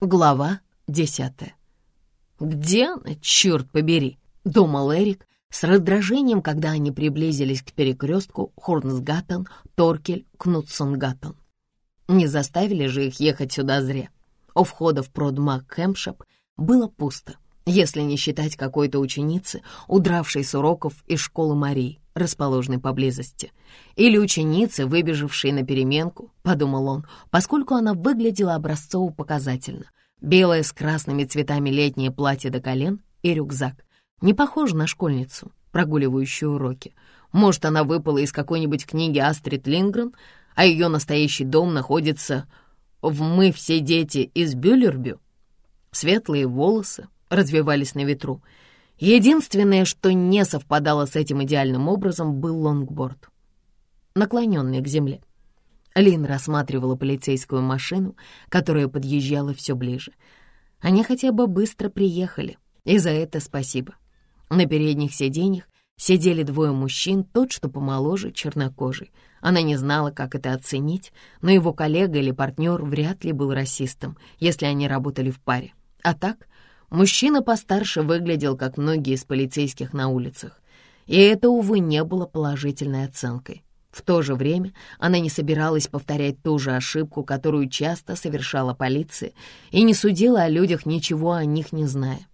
Глава десятая. «Где она, черт побери?» — думал Эрик с раздражением, когда они приблизились к перекрестку Хорнсгаттен, Торкель, Кнутсонгаттен. Не заставили же их ехать сюда зря. У входа в продмак Хэмпшап было пусто, если не считать какой-то ученицы, удравшей с уроков из школы Марии, расположенной поблизости. Или ученицы, выбежавшей на переменку, подумал он, поскольку она выглядела образцово-показательно. Белое с красными цветами летнее платье до колен и рюкзак. Не похоже на школьницу, прогуливающую уроки. Может, она выпала из какой-нибудь книги Астрид Лингрен, а ее настоящий дом находится в «Мы все дети» из Бюллербю. Светлые волосы развивались на ветру. Единственное, что не совпадало с этим идеальным образом, был лонгборд, наклоненный к земле. Лин рассматривала полицейскую машину, которая подъезжала все ближе. Они хотя бы быстро приехали, и за это спасибо. На передних сиденьях сидели двое мужчин, тот, что помоложе, чернокожий. Она не знала, как это оценить, но его коллега или партнер вряд ли был расистом, если они работали в паре. А так, мужчина постарше выглядел, как многие из полицейских на улицах. И это, увы, не было положительной оценкой. В то же время она не собиралась повторять ту же ошибку, которую часто совершала полиция, и не судила о людях, ничего о них не зная.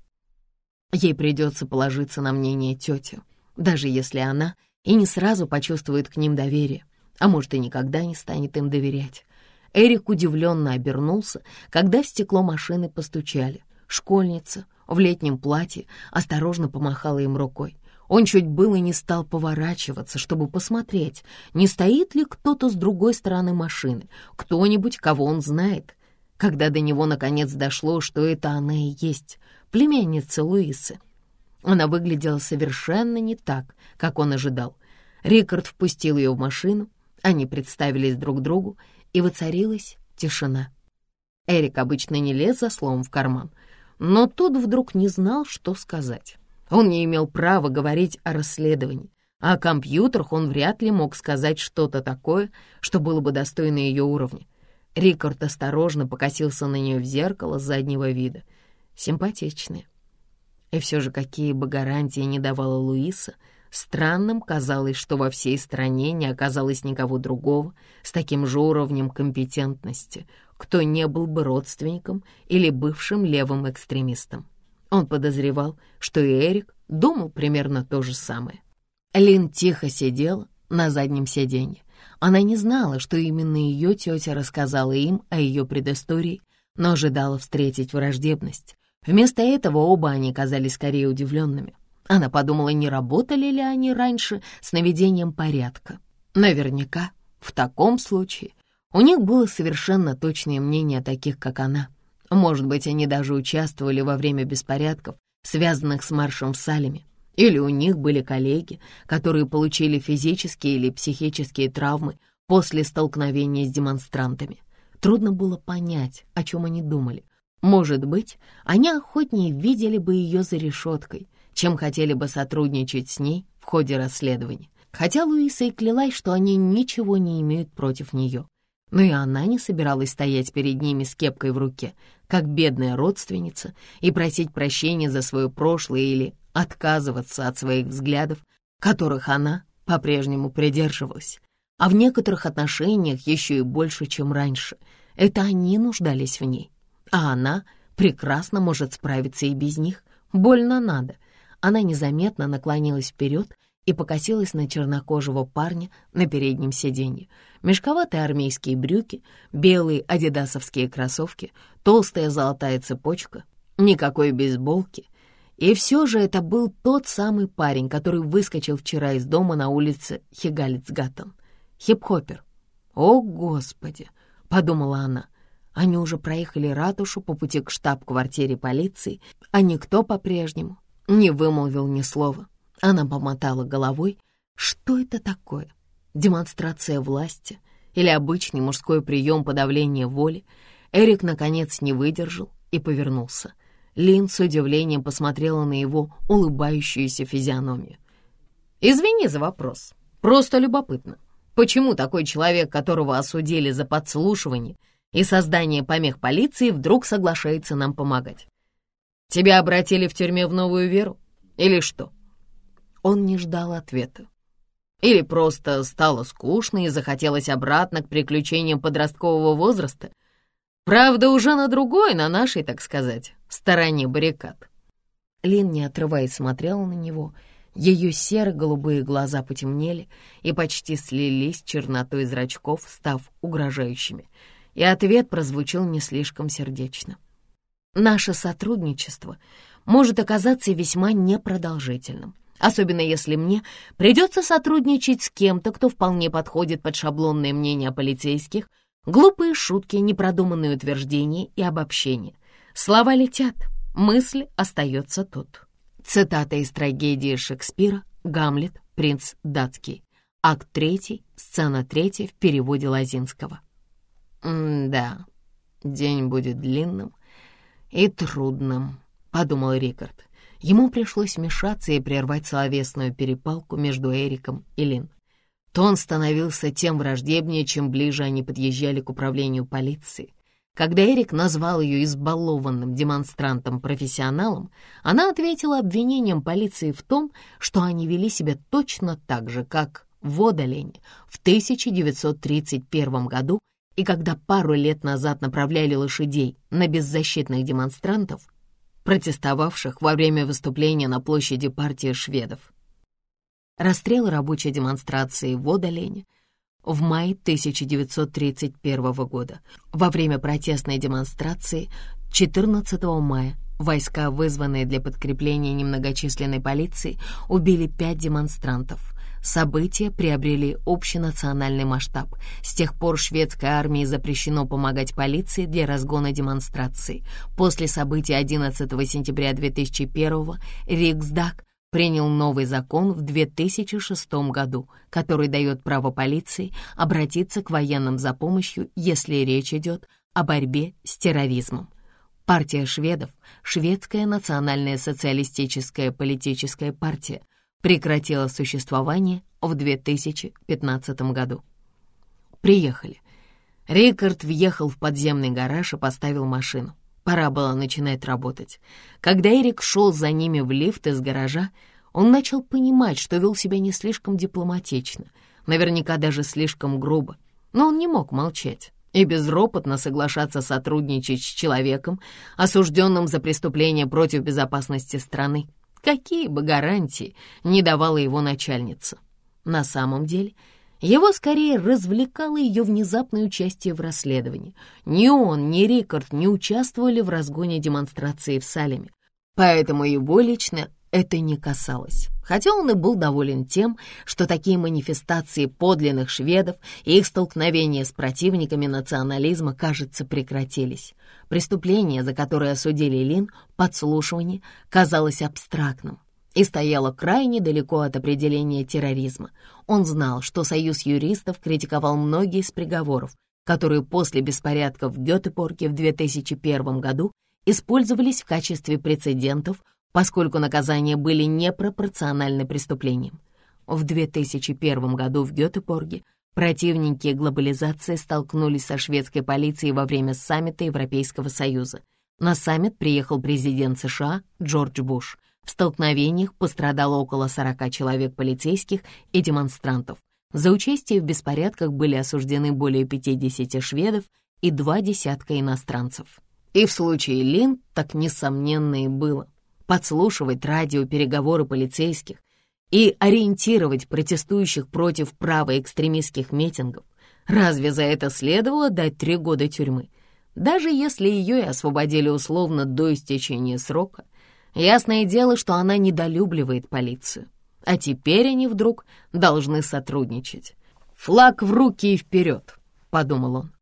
Ей придется положиться на мнение тети, даже если она и не сразу почувствует к ним доверие, а может и никогда не станет им доверять. Эрик удивленно обернулся, когда в стекло машины постучали. Школьница в летнем платье осторожно помахала им рукой. Он чуть было не стал поворачиваться, чтобы посмотреть, не стоит ли кто-то с другой стороны машины, кто-нибудь, кого он знает. Когда до него наконец дошло, что это она и есть, племянница Луисы. Она выглядела совершенно не так, как он ожидал. Рикард впустил ее в машину, они представились друг другу, и воцарилась тишина. Эрик обычно не лез за словом в карман, но тут вдруг не знал, что сказать. Он не имел права говорить о расследовании, о компьютерах он вряд ли мог сказать что-то такое, что было бы достойно ее уровня. Рикард осторожно покосился на нее в зеркало заднего вида. Симпатичная. И все же какие бы гарантии не давала Луиса, странным казалось, что во всей стране не оказалось никого другого с таким же уровнем компетентности, кто не был бы родственником или бывшим левым экстремистом. Он подозревал, что и Эрик думал примерно то же самое. Лин тихо сидела на заднем сиденье. Она не знала, что именно ее тетя рассказала им о ее предыстории, но ожидала встретить враждебность. Вместо этого оба они казались скорее удивленными. Она подумала, не работали ли они раньше с наведением порядка. Наверняка, в таком случае, у них было совершенно точное мнение о таких, как она. Может быть, они даже участвовали во время беспорядков, связанных с маршем в Салеме. Или у них были коллеги, которые получили физические или психические травмы после столкновения с демонстрантами. Трудно было понять, о чем они думали. Может быть, они охотнее видели бы ее за решеткой, чем хотели бы сотрудничать с ней в ходе расследования. Хотя Луиса и клялась, что они ничего не имеют против нее. Но и она не собиралась стоять перед ними с кепкой в руке, как бедная родственница, и просить прощения за свое прошлое или отказываться от своих взглядов, которых она по-прежнему придерживалась. А в некоторых отношениях еще и больше, чем раньше. Это они нуждались в ней. А она прекрасно может справиться и без них. Больно надо. Она незаметно наклонилась вперед и покосилась на чернокожего парня на переднем сиденье. Мешковатые армейские брюки, белые адидасовские кроссовки, толстая золотая цепочка, никакой бейсболки. И все же это был тот самый парень, который выскочил вчера из дома на улице Хигалицгаттен. Хип-хоппер. «О, Господи!» — подумала она. Они уже проехали ратушу по пути к штаб-квартире полиции, а никто по-прежнему не вымолвил ни слова. Она помотала головой. Что это такое? Демонстрация власти или обычный мужской прием подавления воли? Эрик, наконец, не выдержал и повернулся. Лин с удивлением посмотрела на его улыбающуюся физиономию. «Извини за вопрос. Просто любопытно. Почему такой человек, которого осудили за подслушивание и создание помех полиции вдруг соглашается нам помогать. Тебя обратили в тюрьме в новую веру? Или что?» Он не ждал ответа. Или просто стало скучно и захотелось обратно к приключениям подросткового возраста? Правда, уже на другой, на нашей, так сказать, стороне баррикад. Лин, не отрываясь, смотрела на него. Ее серо-голубые глаза потемнели и почти слились чернотой зрачков, став угрожающими. И ответ прозвучал не слишком сердечно. Наше сотрудничество может оказаться весьма непродолжительным, особенно если мне придется сотрудничать с кем-то, кто вполне подходит под шаблонное мнение полицейских, глупые шутки, непродуманные утверждения и обобщения. Слова летят, мысль остается тут. Цитата из трагедии Шекспира «Гамлет. Принц датский». Акт третий, сцена третья в переводе Лазинского. «Да, день будет длинным, «И трудным», — подумал Рикард. Ему пришлось вмешаться и прервать словесную перепалку между Эриком и Лин. Тон становился тем враждебнее, чем ближе они подъезжали к управлению полиции. Когда Эрик назвал ее избалованным демонстрантом-профессионалом, она ответила обвинением полиции в том, что они вели себя точно так же, как в Водолене в 1931 году и когда пару лет назад направляли лошадей на беззащитных демонстрантов, протестовавших во время выступления на площади партии шведов. Расстрел рабочей демонстрации в Одолене в мае 1931 года. Во время протестной демонстрации 14 мая войска, вызванные для подкрепления немногочисленной полиции, убили пять демонстрантов. События приобрели общенациональный масштаб. С тех пор шведской армии запрещено помогать полиции для разгона демонстраций. После событий 11 сентября 2001 Риксдаг принял новый закон в 2006 году, который дает право полиции обратиться к военным за помощью, если речь идет о борьбе с терроризмом. Партия шведов, Шведская национальная социалистическая политическая партия, прекратила существование в 2015 году. Приехали. Рикард въехал в подземный гараж и поставил машину. Пора было начинать работать. Когда Эрик шел за ними в лифт из гаража, он начал понимать, что вел себя не слишком дипломатично, наверняка даже слишком грубо, но он не мог молчать и безропотно соглашаться сотрудничать с человеком, осужденным за преступление против безопасности страны какие бы гарантии не давала его начальница. На самом деле, его скорее развлекало ее внезапное участие в расследовании. Ни он, ни Рикард не участвовали в разгоне демонстрации в Салеме, поэтому его лично это не касалось. Хотя он и был доволен тем, что такие манифестации подлинных шведов и их столкновения с противниками национализма, кажется, прекратились. Преступление, за которое осудили Лин, подслушивание, казалось абстрактным и стояло крайне далеко от определения терроризма. Он знал, что Союз юристов критиковал многие из приговоров, которые после беспорядков в Гетеборге в 2001 году использовались в качестве прецедентов поскольку наказания были непропорциональны преступлениям. В 2001 году в Гетеборге противники глобализации столкнулись со шведской полицией во время саммита Европейского Союза. На саммит приехал президент США Джордж Буш. В столкновениях пострадало около 40 человек полицейских и демонстрантов. За участие в беспорядках были осуждены более 50 шведов и два десятка иностранцев. И в случае Лин так несомненно и было подслушивать радиопереговоры полицейских и ориентировать протестующих против правоэкстремистских митингов. Разве за это следовало дать три года тюрьмы? Даже если ее и освободили условно до истечения срока, ясное дело, что она недолюбливает полицию. А теперь они вдруг должны сотрудничать. «Флаг в руки и вперед», — подумал он.